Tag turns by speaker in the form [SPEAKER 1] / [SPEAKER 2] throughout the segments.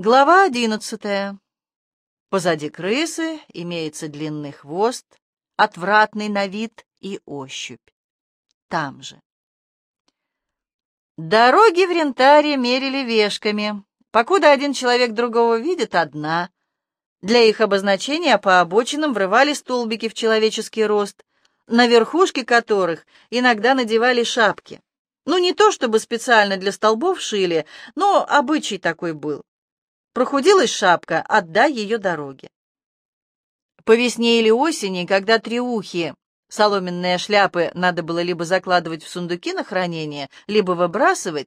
[SPEAKER 1] Глава одиннадцатая. Позади крысы имеется длинный хвост, отвратный на вид и ощупь. Там же. Дороги в Рентаре мерили вешками. Покуда один человек другого видит, одна. Для их обозначения по обочинам врывали столбики в человеческий рост, на верхушке которых иногда надевали шапки. Ну, не то чтобы специально для столбов шили, но обычай такой был. Прохудилась шапка, отдай ее дороге. По весне или осени, когда триухи, соломенные шляпы надо было либо закладывать в сундуки на хранение, либо выбрасывать,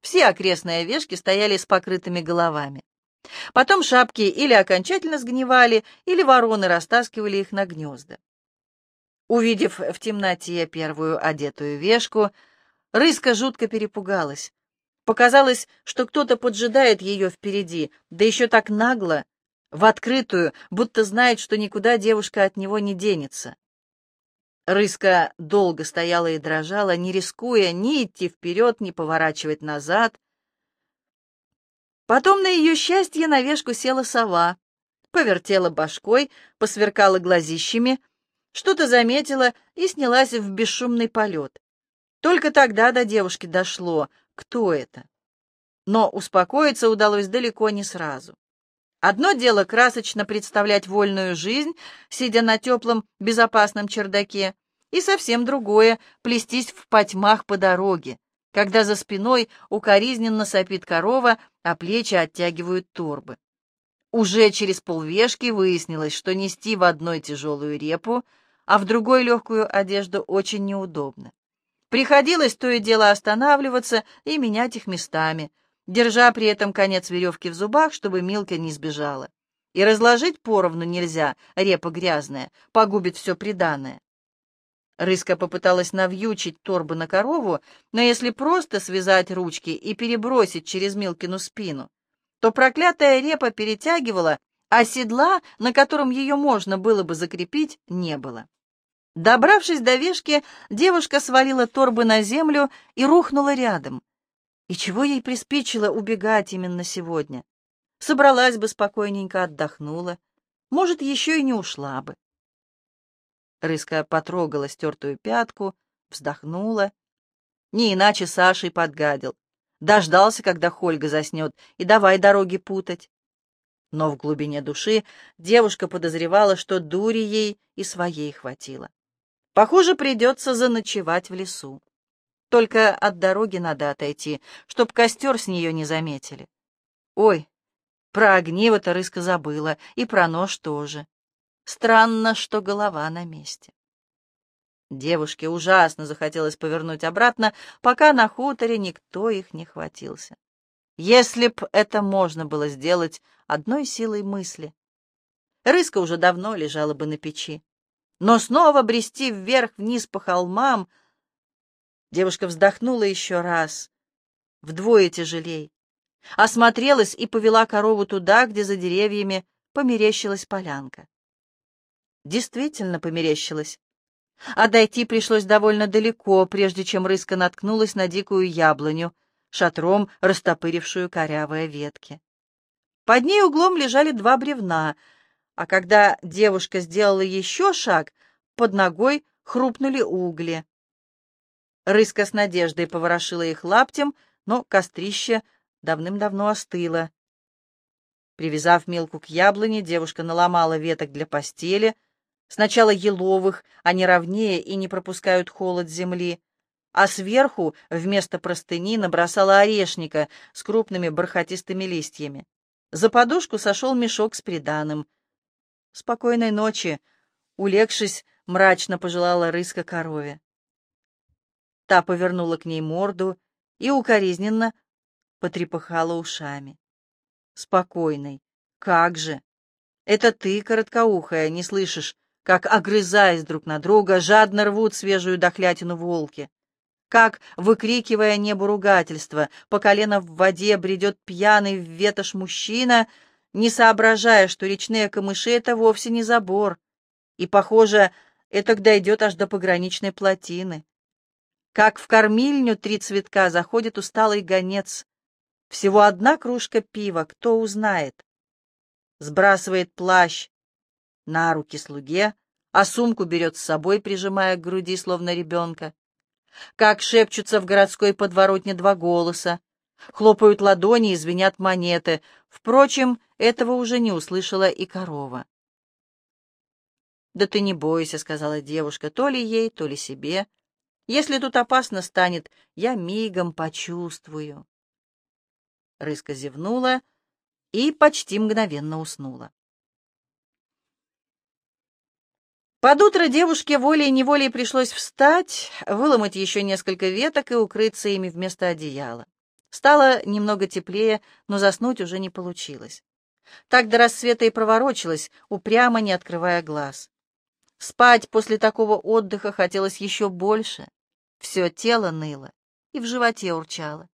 [SPEAKER 1] все окрестные вешки стояли с покрытыми головами. Потом шапки или окончательно сгнивали, или вороны растаскивали их на гнезда. Увидев в темноте первую одетую вешку, Рыска жутко перепугалась. Показалось, что кто-то поджидает ее впереди, да еще так нагло, в открытую, будто знает, что никуда девушка от него не денется. Рыска долго стояла и дрожала, не рискуя ни идти вперед, ни поворачивать назад. Потом на ее счастье на вешку села сова, повертела башкой, посверкала глазищами, что-то заметила и снялась в бесшумный полет. Только тогда до девушки дошло, кто это. Но успокоиться удалось далеко не сразу. Одно дело красочно представлять вольную жизнь, сидя на теплом, безопасном чердаке, и совсем другое — плестись в потьмах по дороге, когда за спиной укоризненно сопит корова, а плечи оттягивают торбы. Уже через полвешки выяснилось, что нести в одной тяжелую репу, а в другой легкую одежду очень неудобно. Приходилось то и дело останавливаться и менять их местами, держа при этом конец веревки в зубах, чтобы Милка не сбежала. И разложить поровну нельзя, репа грязная, погубит все приданное. Рыска попыталась навьючить торбу на корову, но если просто связать ручки и перебросить через Милкину спину, то проклятая репа перетягивала, а седла, на котором ее можно было бы закрепить, не было. Добравшись до вешки, девушка свалила торбы на землю и рухнула рядом. И чего ей приспичило убегать именно сегодня? Собралась бы спокойненько, отдохнула. Может, еще и не ушла бы. Рыска потрогала стертую пятку, вздохнула. Не иначе Сашей подгадил. Дождался, когда Хольга заснет, и давай дороги путать. Но в глубине души девушка подозревала, что дури ей и своей хватило. Похоже, придется заночевать в лесу. Только от дороги надо отойти, чтоб костер с нее не заметили. Ой, про огниво-то рыска забыла, и про нож тоже. Странно, что голова на месте. Девушке ужасно захотелось повернуть обратно, пока на хуторе никто их не хватился. Если б это можно было сделать одной силой мысли. Рыска уже давно лежала бы на печи. Но снова брести вверх-вниз по холмам... Девушка вздохнула еще раз, вдвое тяжелей. Осмотрелась и повела корову туда, где за деревьями померещилась полянка. Действительно померещилась. А дойти пришлось довольно далеко, прежде чем рыска наткнулась на дикую яблоню, шатром растопырившую корявые ветки. Под ней углом лежали два бревна — а когда девушка сделала еще шаг, под ногой хрупнули угли. Рыска с надеждой поворошила их лаптем, но кострище давным-давно остыло. Привязав Милку к яблоне, девушка наломала веток для постели, сначала еловых, они ровнее и не пропускают холод земли, а сверху вместо простыни набросала орешника с крупными бархатистыми листьями. За подушку сошел мешок с приданым — «Спокойной ночи!» — улегшись, мрачно пожелала рыска корове. Та повернула к ней морду и укоризненно потрепыхала ушами. «Спокойной! Как же! Это ты, короткоухая, не слышишь, как, огрызаясь друг на друга, жадно рвут свежую дохлятину волки?» как, выкрикивая небо ругательства, по колено в воде бредет пьяный в ветошь мужчина — не соображая, что речные камыши — это вовсе не забор, и, похоже, это дойдет аж до пограничной плотины. Как в кормильню три цветка заходит усталый гонец, Всего одна кружка пива, кто узнает? Сбрасывает плащ на руки слуге, а сумку берет с собой, прижимая к груди, словно ребенка. Как шепчутся в городской подворотне два голоса, хлопают ладони и звенят монеты. Впрочем, этого уже не услышала и корова. «Да ты не бойся», — сказала девушка, то ли ей, то ли себе. «Если тут опасно станет, я мигом почувствую». Рыска зевнула и почти мгновенно уснула. Под утро девушке волей-неволей пришлось встать, выломать еще несколько веток и укрыться ими вместо одеяла. Стало немного теплее, но заснуть уже не получилось. Так до рассвета и проворочилась, упрямо не открывая глаз. Спать после такого отдыха хотелось еще больше. Все тело ныло и в животе урчало.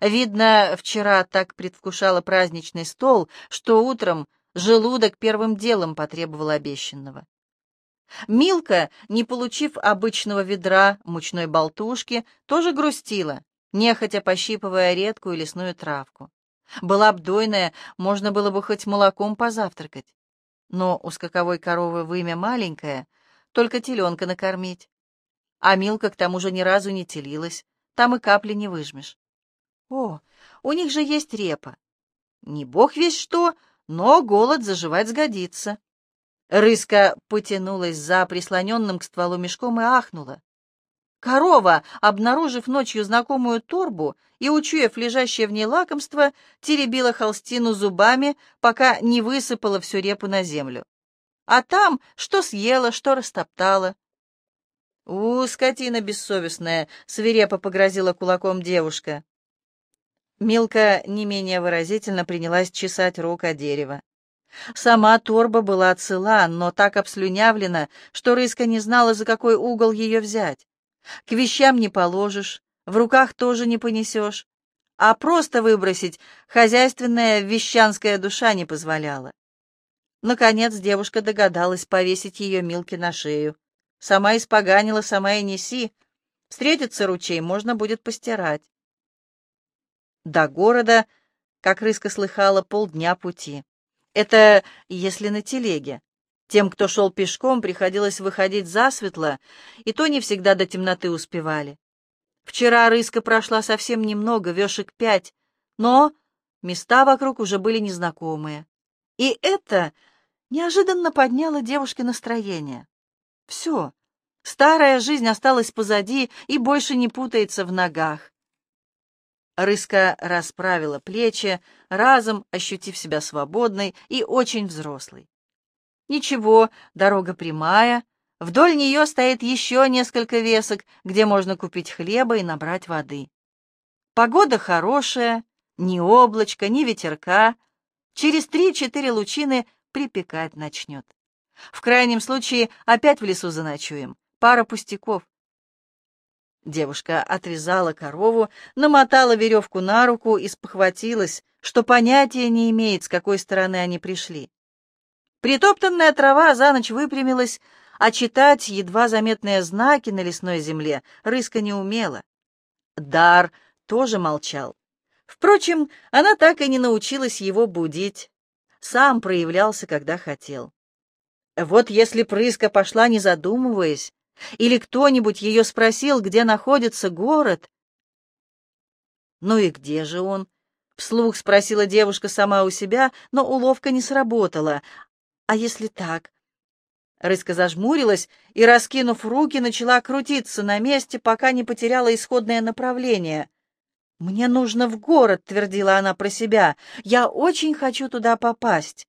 [SPEAKER 1] Видно, вчера так предвкушала праздничный стол, что утром желудок первым делом потребовал обещанного. Милка, не получив обычного ведра мучной болтушки, тоже грустила, нехотя пощипывая редкую лесную травку. Была б дойная, можно было бы хоть молоком позавтракать. Но у скаковой коровы вымя маленькое, только теленка накормить. А Милка к тому же ни разу не телилась, там и капли не выжмешь. О, у них же есть репа. Не бог весь что, но голод заживать сгодится. Рыска потянулась за прислоненным к стволу мешком и ахнула. Корова, обнаружив ночью знакомую торбу и, учуяв лежащее в ней лакомство, теребила холстину зубами, пока не высыпала всю репу на землю. А там что съела, что растоптала. «У, скотина бессовестная!» — свирепо погрозила кулаком девушка. Милка не менее выразительно принялась чесать рук о дерево. Сама торба была цела, но так обслюнявлена, что Рыска не знала, за какой угол ее взять. К вещам не положишь, в руках тоже не понесешь, а просто выбросить хозяйственная вещанская душа не позволяла. Наконец девушка догадалась повесить ее Милке на шею. Сама испоганила, сама и неси. Встретится ручей, можно будет постирать. До города, как Рыска слыхала, полдня пути. Это если на телеге. Тем, кто шел пешком, приходилось выходить засветло, и то не всегда до темноты успевали. Вчера рыска прошла совсем немного, вешек пять, но места вокруг уже были незнакомые. И это неожиданно подняло девушке настроение. Все, старая жизнь осталась позади и больше не путается в ногах. Рыска расправила плечи, разом ощутив себя свободной и очень взрослой. Ничего, дорога прямая, вдоль нее стоит еще несколько весок, где можно купить хлеба и набрать воды. Погода хорошая, ни облачка, ни ветерка. Через три-четыре лучины припекать начнет. В крайнем случае опять в лесу заночуем. Пара пустяков. Девушка отрезала корову, намотала веревку на руку и спохватилась, что понятия не имеет, с какой стороны они пришли. Притоптанная трава за ночь выпрямилась, а читать едва заметные знаки на лесной земле рыска не умела. Дар тоже молчал. Впрочем, она так и не научилась его будить. Сам проявлялся, когда хотел. Вот если прыска пошла, не задумываясь, или кто-нибудь ее спросил, где находится город? «Ну и где же он?» — вслух спросила девушка сама у себя, но уловка не сработала. «А если так?» Рыска зажмурилась и, раскинув руки, начала крутиться на месте, пока не потеряла исходное направление. «Мне нужно в город», — твердила она про себя. «Я очень хочу туда попасть».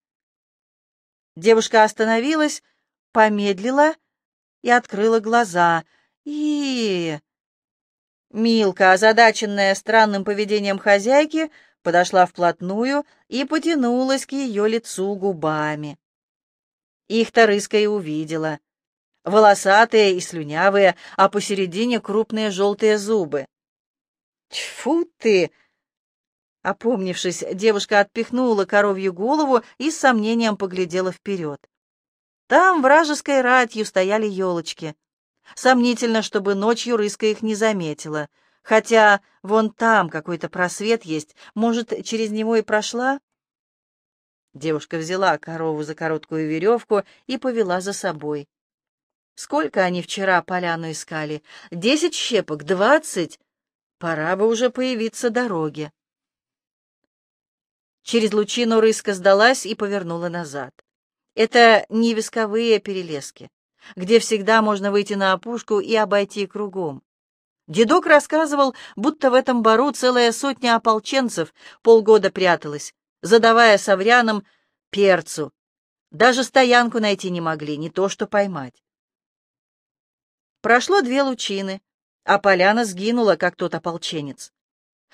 [SPEAKER 1] Девушка остановилась, помедлила — и открыла глаза. и Милка, озадаченная странным поведением хозяйки, подошла вплотную и потянулась к ее лицу губами. Их-то рыска и увидела. Волосатые и слюнявые, а посередине крупные желтые зубы. «Тьфу ты!» Опомнившись, девушка отпихнула коровью голову и с сомнением поглядела вперед. Там вражеской ратью стояли елочки. Сомнительно, чтобы ночью рыска их не заметила. Хотя вон там какой-то просвет есть, может, через него и прошла? Девушка взяла корову за короткую веревку и повела за собой. Сколько они вчера поляну искали? Десять щепок, двадцать? Пора бы уже появиться дороге. Через лучину рыска сдалась и повернула назад. Это не висковые перелески, где всегда можно выйти на опушку и обойти кругом. Дедок рассказывал, будто в этом бару целая сотня ополченцев полгода пряталась, задавая саврянам перцу. Даже стоянку найти не могли, не то что поймать. Прошло две лучины, а поляна сгинула, как тот ополченец.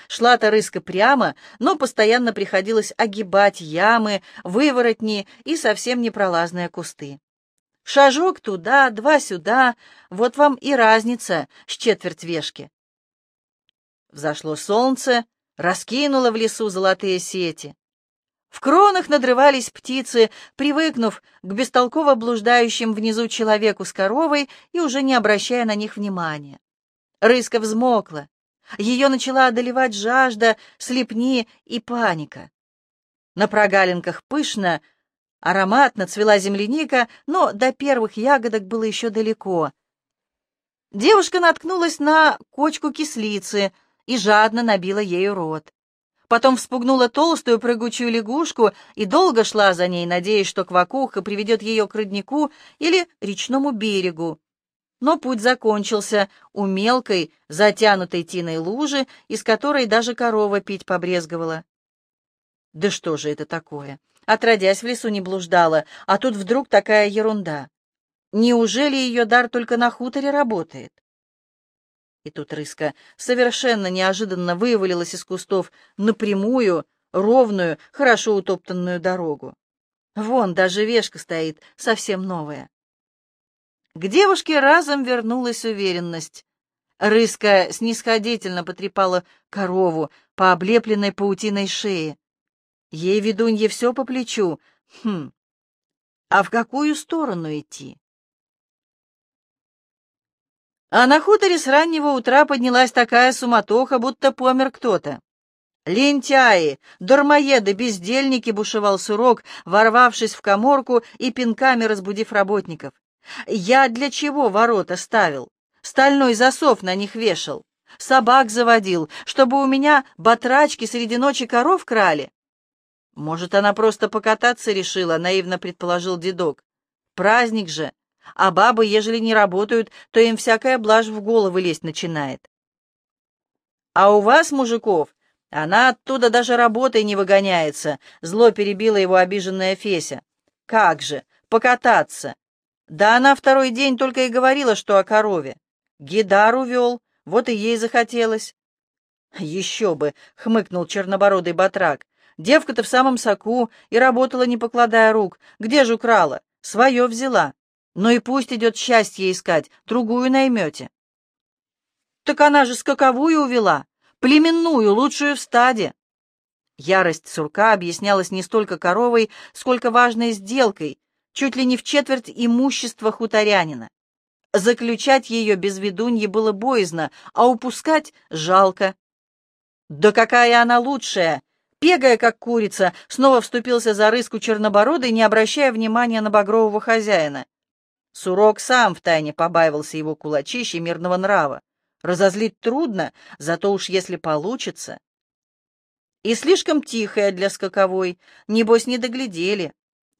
[SPEAKER 1] Шла Тарыска прямо, но постоянно приходилось огибать ямы, выворотни и совсем непролазные кусты. Шажок туда, два сюда, вот вам и разница с четверть вешки. Взошло солнце, раскинуло в лесу золотые сети. В кронах надрывались птицы, привыкнув к бестолково блуждающим внизу человеку с коровой и уже не обращая на них внимания. Рыска взмокла. Ее начала одолевать жажда, слепни и паника. На прогалинках пышно, ароматно цвела земляника, но до первых ягодок было еще далеко. Девушка наткнулась на кочку кислицы и жадно набила ею рот. Потом вспугнула толстую прыгучую лягушку и долго шла за ней, надеясь, что квакуха приведет ее к роднику или речному берегу но путь закончился у мелкой, затянутой тиной лужи, из которой даже корова пить побрезговала. Да что же это такое? Отродясь в лесу не блуждала, а тут вдруг такая ерунда. Неужели ее дар только на хуторе работает? И тут рыска совершенно неожиданно вывалилась из кустов напрямую, ровную, хорошо утоптанную дорогу. Вон даже вешка стоит, совсем новая. К девушке разом вернулась уверенность. Рыска снисходительно потрепала корову по облепленной паутиной шее. Ей, ведунье, все по плечу. Хм, а в какую сторону идти? А на хуторе с раннего утра поднялась такая суматоха, будто помер кто-то. «Лентяи! Дармоеды! Бездельники!» — бушевал Сурок, ворвавшись в коморку и пинками разбудив работников. Я для чего ворота ставил? Стальной засов на них вешал. Собак заводил, чтобы у меня батрачки среди ночи коров крали. Может, она просто покататься решила, наивно предположил дедок. Праздник же, а бабы, ежели не работают, то им всякая блажь в головы лезть начинает. А у вас, мужиков, она оттуда даже работой не выгоняется, зло перебила его обиженная Феся. Как же, покататься? Да она второй день только и говорила, что о корове. Гидар увел, вот и ей захотелось. Еще бы, хмыкнул чернобородый батрак. Девка-то в самом соку и работала, не покладая рук. Где же украла? Свое взяла. Ну и пусть идет счастье искать, другую наймете. Так она же скаковую увела, племенную, лучшую в стаде. Ярость сурка объяснялась не столько коровой, сколько важной сделкой, чуть ли не в четверть имущества хуторянина. Заключать ее без ведуньи было боязно, а упускать жалко. «Да какая она лучшая!» Пегая, как курица, снова вступился за рыску чернобородый, не обращая внимания на багрового хозяина. Сурок сам втайне побаивался его кулачища мирного нрава. Разозлить трудно, зато уж если получится. И слишком тихая для скаковой, небось не доглядели.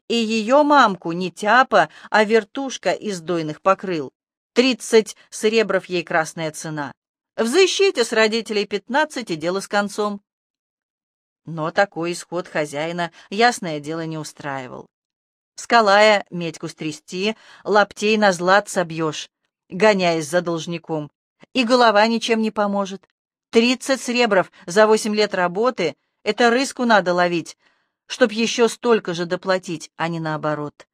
[SPEAKER 1] И ее мамку не тяпа, а вертушка из дойных покрыл. Тридцать сребров ей красная цена. Взыщите с родителей пятнадцать и дело с концом. Но такой исход хозяина, ясное дело, не устраивал. Скалая медьку стрясти, лаптей на злат собьешь, гоняясь за должником. И голова ничем не поможет. Тридцать сребров за восемь лет работы — это рыску надо ловить, чтоб еще столько же доплатить, а не наоборот.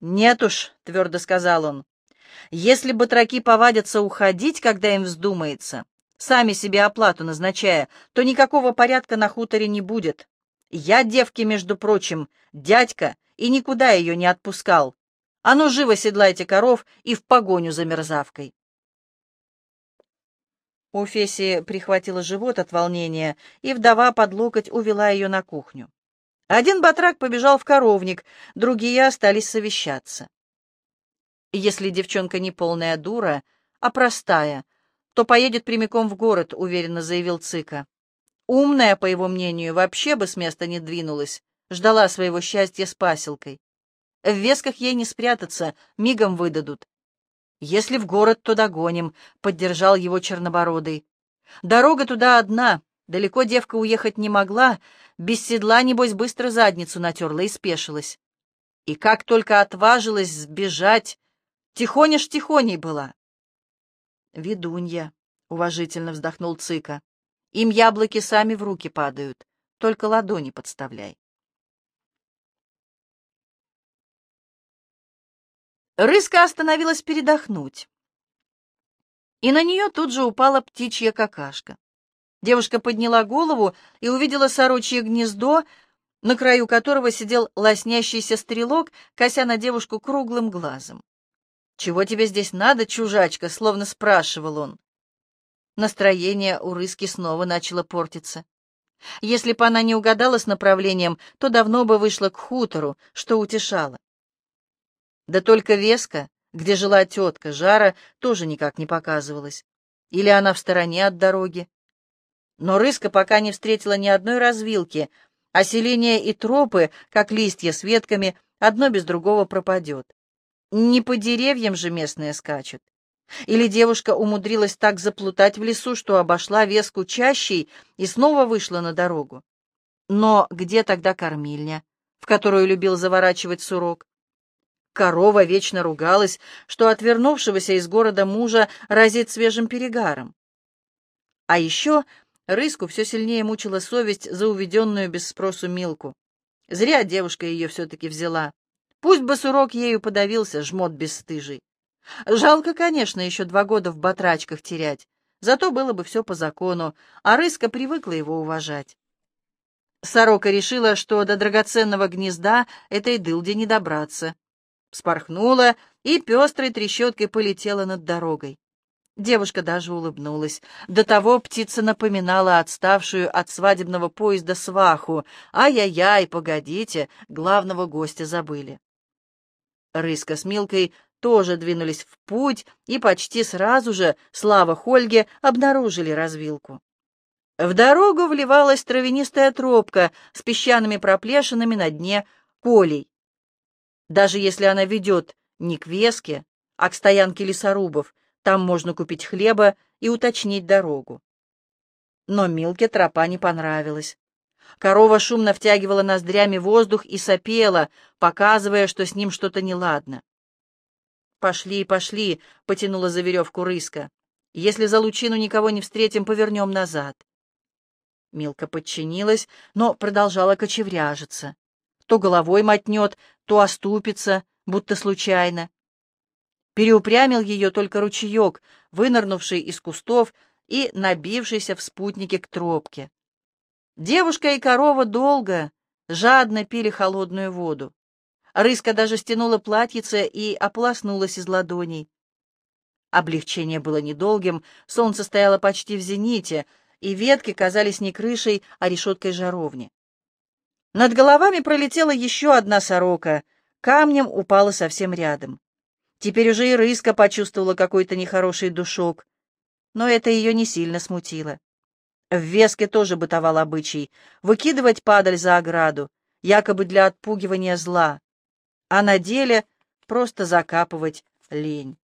[SPEAKER 1] «Нет уж», — твердо сказал он, — «если батраки повадятся уходить, когда им вздумается, сами себе оплату назначая, то никакого порядка на хуторе не будет. Я девки, между прочим, дядька, и никуда ее не отпускал. А ну, живо седлайте коров и в погоню за мерзавкой». У Феси прихватило живот от волнения, и вдова под локоть увела ее на кухню. Один батрак побежал в коровник, другие остались совещаться. Если девчонка не полная дура, а простая, то поедет прямиком в город, уверенно заявил Цыка. Умная, по его мнению, вообще бы с места не двинулась, ждала своего счастья с паселкой. В весках ей не спрятаться, мигом выдадут. «Если в город, то догоним», — поддержал его Чернобородый. «Дорога туда одна, далеко девка уехать не могла, без седла, небось, быстро задницу натерла и спешилась. И как только отважилась сбежать, тихоня-тихоней была». «Ведунья», — уважительно вздохнул Цыка, — «им яблоки сами в руки падают, только ладони подставляй». Рыска остановилась передохнуть. И на нее тут же упала птичья какашка. Девушка подняла голову и увидела сорочье гнездо, на краю которого сидел лоснящийся стрелок, кося на девушку круглым глазом. «Чего тебе здесь надо, чужачка?» — словно спрашивал он. Настроение у Рыски снова начало портиться. Если бы она не угадала с направлением, то давно бы вышла к хутору, что утешало. Да только веска, где жила тетка Жара, тоже никак не показывалась. Или она в стороне от дороги. Но Рыска пока не встретила ни одной развилки, а селения и тропы, как листья с ветками, одно без другого пропадет. Не по деревьям же местные скачут. Или девушка умудрилась так заплутать в лесу, что обошла веску чащей и снова вышла на дорогу. Но где тогда кормильня, в которую любил заворачивать сурок? Корова вечно ругалась, что отвернувшегося из города мужа разит свежим перегаром. А еще Рыску все сильнее мучила совесть за уведенную без спросу Милку. Зря девушка ее все-таки взяла. Пусть бы сурок ею подавился, жмот бесстыжий. Жалко, конечно, еще два года в батрачках терять, зато было бы все по закону, а Рыска привыкла его уважать. Сорока решила, что до драгоценного гнезда этой дылде не добраться вспорхнула и пестрой трещоткой полетела над дорогой. Девушка даже улыбнулась. До того птица напоминала отставшую от свадебного поезда сваху. «Ай-яй-яй, погодите, главного гостя забыли». Рыска с Милкой тоже двинулись в путь, и почти сразу же, слава Хольге, обнаружили развилку. В дорогу вливалась травянистая тропка с песчаными проплешинами на дне полей. Даже если она ведет не к Веске, а к стоянке лесорубов, там можно купить хлеба и уточнить дорогу. Но Милке тропа не понравилась. Корова шумно втягивала ноздрями воздух и сопела, показывая, что с ним что-то неладно. «Пошли, пошли», — потянула за веревку рыска. «Если за лучину никого не встретим, повернем назад». Милка подчинилась, но продолжала кочевряжиться. То головой мотнет, то оступится, будто случайно. Переупрямил ее только ручеек, вынырнувший из кустов и набившийся в спутнике к тропке. Девушка и корова долго, жадно пили холодную воду. Рыска даже стянула платьице и ополоснулась из ладоней. Облегчение было недолгим, солнце стояло почти в зените, и ветки казались не крышей, а решеткой жаровни. Над головами пролетела еще одна сорока, камнем упала совсем рядом. Теперь уже и рыска почувствовала какой-то нехороший душок, но это ее не сильно смутило. В Веске тоже бытовал обычай — выкидывать падаль за ограду, якобы для отпугивания зла, а на деле просто закапывать лень.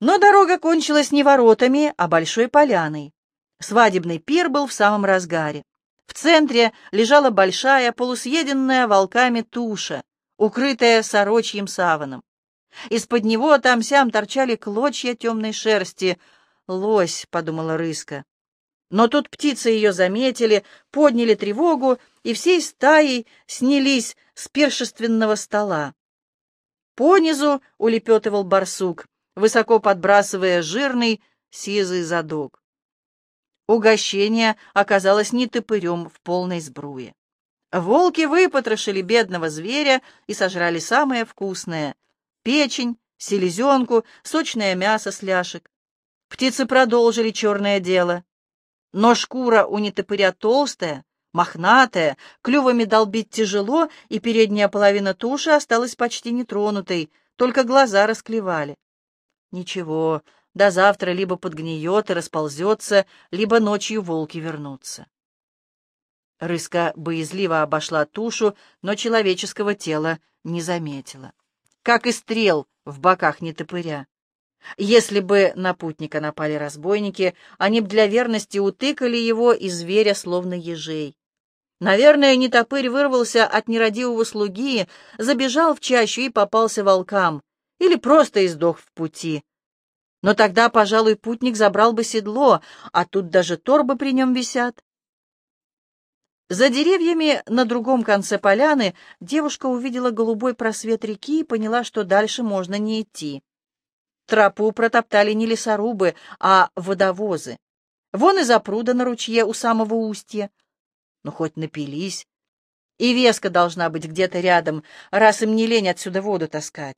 [SPEAKER 1] Но дорога кончилась не воротами, а большой поляной. Свадебный пир был в самом разгаре. В центре лежала большая, полусъеденная волками туша, укрытая сорочьим саваном. Из-под него там-сям торчали клочья темной шерсти. «Лось», — подумала Рыска. Но тут птицы ее заметили, подняли тревогу и всей стаей снялись с пиршественного стола. Понизу улепетывал барсук, высоко подбрасывая жирный сизый задок. Угощение оказалось не топырем в полной сбруе. Волки выпотрошили бедного зверя и сожрали самое вкусное — печень, селезенку, сочное мясо с ляшек. Птицы продолжили черное дело. Но шкура у нетопыря толстая, мохнатая, клювами долбить тяжело, и передняя половина туши осталась почти нетронутой, только глаза расклевали. Ничего, до завтра либо подгниет и расползется, либо ночью волки вернутся. Рыска боязливо обошла тушу, но человеческого тела не заметила. Как и стрел в боках нетопыря. Если бы на путника напали разбойники, они б для верности утыкали его и зверя, словно ежей. Наверное, нетопырь вырвался от нерадивого слуги, забежал в чащу и попался волкам, или просто издох в пути. Но тогда, пожалуй, путник забрал бы седло, а тут даже торбы при нем висят. За деревьями на другом конце поляны девушка увидела голубой просвет реки и поняла, что дальше можно не идти. Тропу протоптали не лесорубы, а водовозы. Вон из-за пруда на ручье у самого устья. Ну, хоть напились. И веска должна быть где-то рядом, раз им не лень отсюда воду таскать.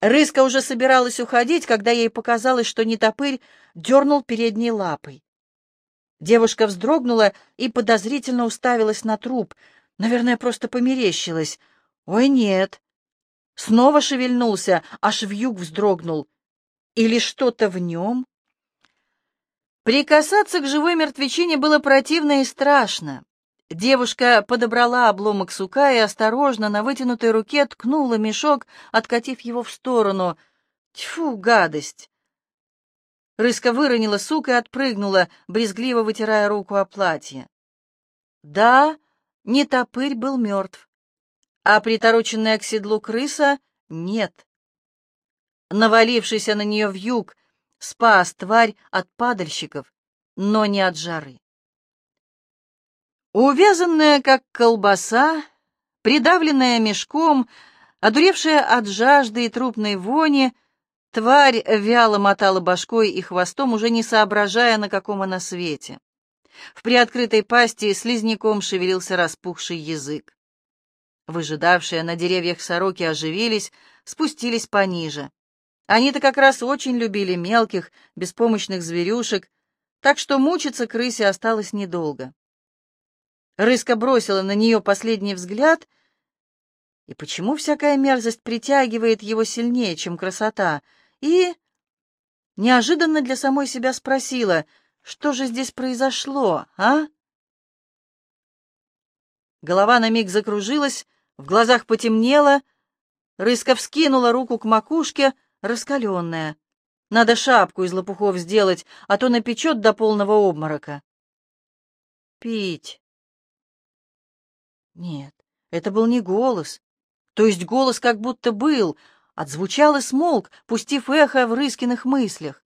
[SPEAKER 1] Рыска уже собиралась уходить, когда ей показалось, что нетопырь дернул передней лапой. Девушка вздрогнула и подозрительно уставилась на труп. Наверное, просто померещилась. Ой, нет, Снова шевельнулся, аж вьюг вздрогнул. Или что-то в нем? Прикасаться к живой мертвечине было противно и страшно. Девушка подобрала обломок сука и осторожно на вытянутой руке ткнула мешок, откатив его в сторону. Тьфу, гадость! Рыска выронила сук и отпрыгнула, брезгливо вытирая руку о платье. Да, не топырь был мертв а притороченная к седлу крыса — нет. Навалившийся на нее вьюг спас тварь от падальщиков, но не от жары. Увязанная, как колбаса, придавленная мешком, одуревшая от жажды и трупной вони, тварь вяло мотала башкой и хвостом, уже не соображая, на каком она свете. В приоткрытой пасти слизняком шевелился распухший язык. Выжидавшие на деревьях сороки оживились, спустились пониже. Они-то как раз очень любили мелких, беспомощных зверюшек, так что мучиться крысе осталось недолго. Рыска бросила на нее последний взгляд, и почему всякая мерзость притягивает его сильнее, чем красота, и неожиданно для самой себя спросила, что же здесь произошло, а? Голова на миг закружилась, в глазах потемнело, Рыска вскинула руку к макушке, раскаленная. Надо шапку из лопухов сделать, а то напечет до полного обморока. Пить. Нет, это был не голос. То есть голос как будто был, отзвучал и смолк, пустив эхо в Рыскиных мыслях.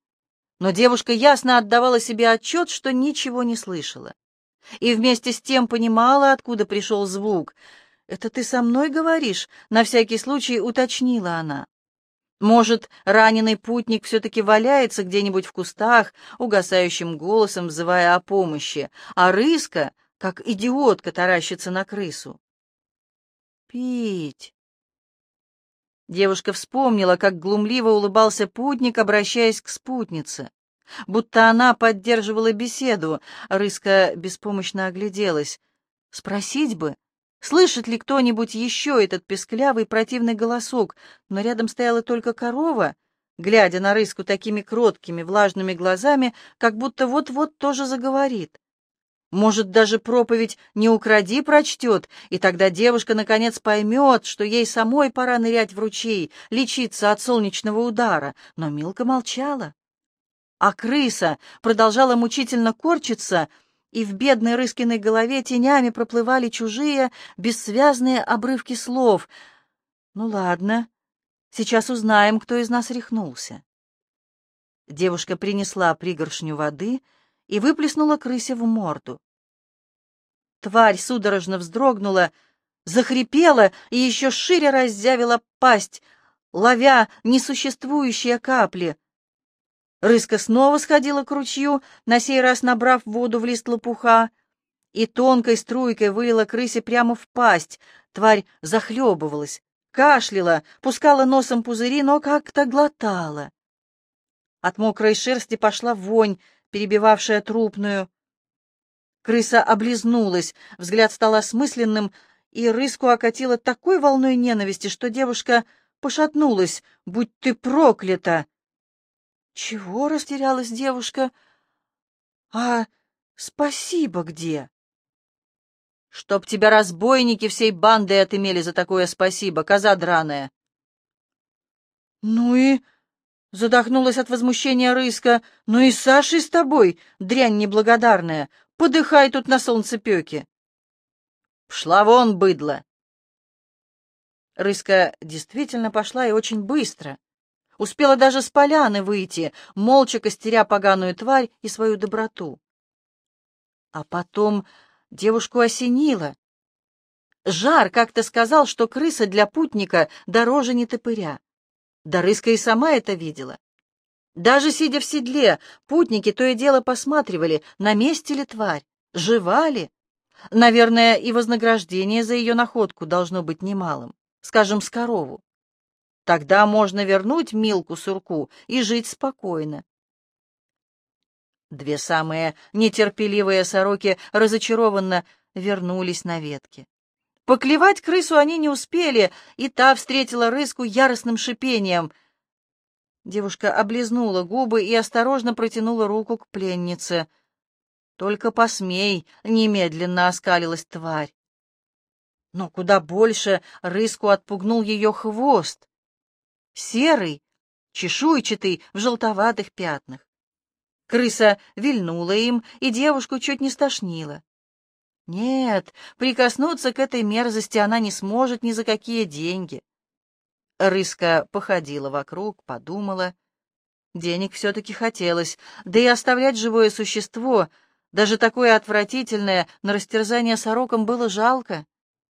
[SPEAKER 1] Но девушка ясно отдавала себе отчет, что ничего не слышала. И вместе с тем понимала, откуда пришел звук — «Это ты со мной говоришь?» — на всякий случай уточнила она. «Может, раненый путник все-таки валяется где-нибудь в кустах, угасающим голосом взывая о помощи, а рыска, как идиотка, таращится на крысу?» «Пить!» Девушка вспомнила, как глумливо улыбался путник, обращаясь к спутнице. Будто она поддерживала беседу, рыска беспомощно огляделась. Спросить бы, Слышит ли кто-нибудь еще этот песклявый противный голосок, но рядом стояла только корова, глядя на рыску такими кроткими влажными глазами, как будто вот-вот тоже заговорит. Может, даже проповедь «Не укради» прочтет, и тогда девушка наконец поймет, что ей самой пора нырять в ручей, лечиться от солнечного удара, но Милка молчала. А крыса продолжала мучительно корчиться — и в бедной Рыскиной голове тенями проплывали чужие, бессвязные обрывки слов. «Ну ладно, сейчас узнаем, кто из нас рехнулся». Девушка принесла пригоршню воды и выплеснула крысе в морду. Тварь судорожно вздрогнула, захрипела и еще шире раззявила пасть, ловя несуществующие капли — Рыска снова сходила к ручью, на сей раз набрав воду в лист лопуха, и тонкой струйкой вылила крысе прямо в пасть. Тварь захлебывалась, кашляла, пускала носом пузыри, но как-то глотала. От мокрой шерсти пошла вонь, перебивавшая трупную. Крыса облизнулась, взгляд стал осмысленным, и рыску окатила такой волной ненависти, что девушка пошатнулась. «Будь ты проклята!» «Чего?» — растерялась девушка. «А спасибо где?» «Чтоб тебя разбойники всей бандой отымели за такое спасибо, коза драная!» «Ну и...» — задохнулась от возмущения рыска. «Ну и Сашей с тобой, дрянь неблагодарная! Подыхай тут на солнцепеке!» «Пшла вон, быдло!» Рыска действительно пошла и очень быстро. Успела даже с поляны выйти, молча костеря поганую тварь и свою доброту. А потом девушку осенило. Жар как-то сказал, что крыса для путника дороже не топыря. Да Рыска и сама это видела. Даже сидя в седле, путники то и дело посматривали, на месте ли тварь, жива ли. Наверное, и вознаграждение за ее находку должно быть немалым, скажем, с корову. Тогда можно вернуть Милку-сурку и жить спокойно. Две самые нетерпеливые сороки разочарованно вернулись на ветки. Поклевать крысу они не успели, и та встретила рыску яростным шипением. Девушка облизнула губы и осторожно протянула руку к пленнице. «Только посмей!» — немедленно оскалилась тварь. Но куда больше рыску отпугнул ее хвост. Серый, чешуйчатый, в желтоватых пятнах. Крыса вильнула им, и девушку чуть не стошнила. Нет, прикоснуться к этой мерзости она не сможет ни за какие деньги. Рыска походила вокруг, подумала. Денег все-таки хотелось, да и оставлять живое существо, даже такое отвратительное, на растерзание сорокам было жалко.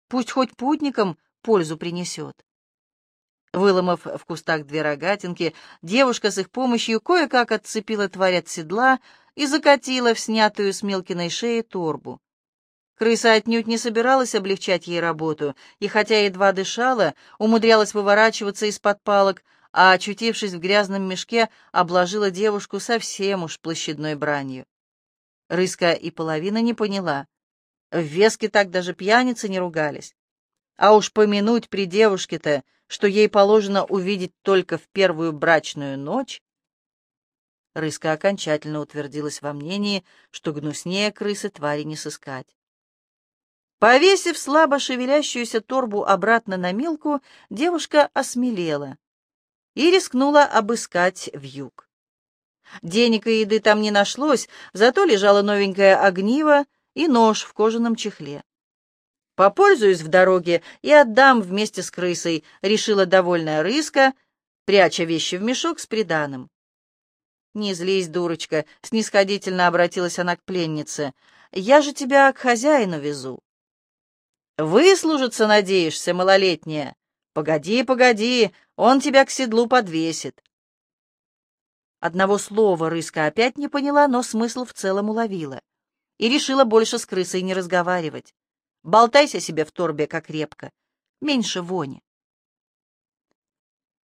[SPEAKER 1] Пусть хоть путникам пользу принесет. Выломав в кустах две рогатинки, девушка с их помощью кое-как отцепила тварь от седла и закатила в снятую с Милкиной шеи торбу. Крыса отнюдь не собиралась облегчать ей работу, и хотя едва дышала, умудрялась выворачиваться из-под палок, а, очутившись в грязном мешке, обложила девушку совсем уж площадной бранью. Рыска и половина не поняла. В Веске так даже пьяницы не ругались. А уж помянуть при девушке-то, что ей положено увидеть только в первую брачную ночь, Рыска окончательно утвердилась во мнении, что гнуснее крысы твари не сыскать. Повесив слабо шевелящуюся торбу обратно на Милку, девушка осмелела и рискнула обыскать вьюг. Денег и еды там не нашлось, зато лежало новенькое огниво и нож в кожаном чехле. «Попользуюсь в дороге и отдам вместе с крысой», — решила довольная рыска, пряча вещи в мешок с приданым. «Не злись, дурочка», — снисходительно обратилась она к пленнице. «Я же тебя к хозяину везу». Выслужиться надеешься, малолетняя? Погоди, погоди, он тебя к седлу подвесит. Одного слова рыска опять не поняла, но смысл в целом уловила. И решила больше с крысой не разговаривать. Болтайся себе в торбе, как репка. Меньше вони.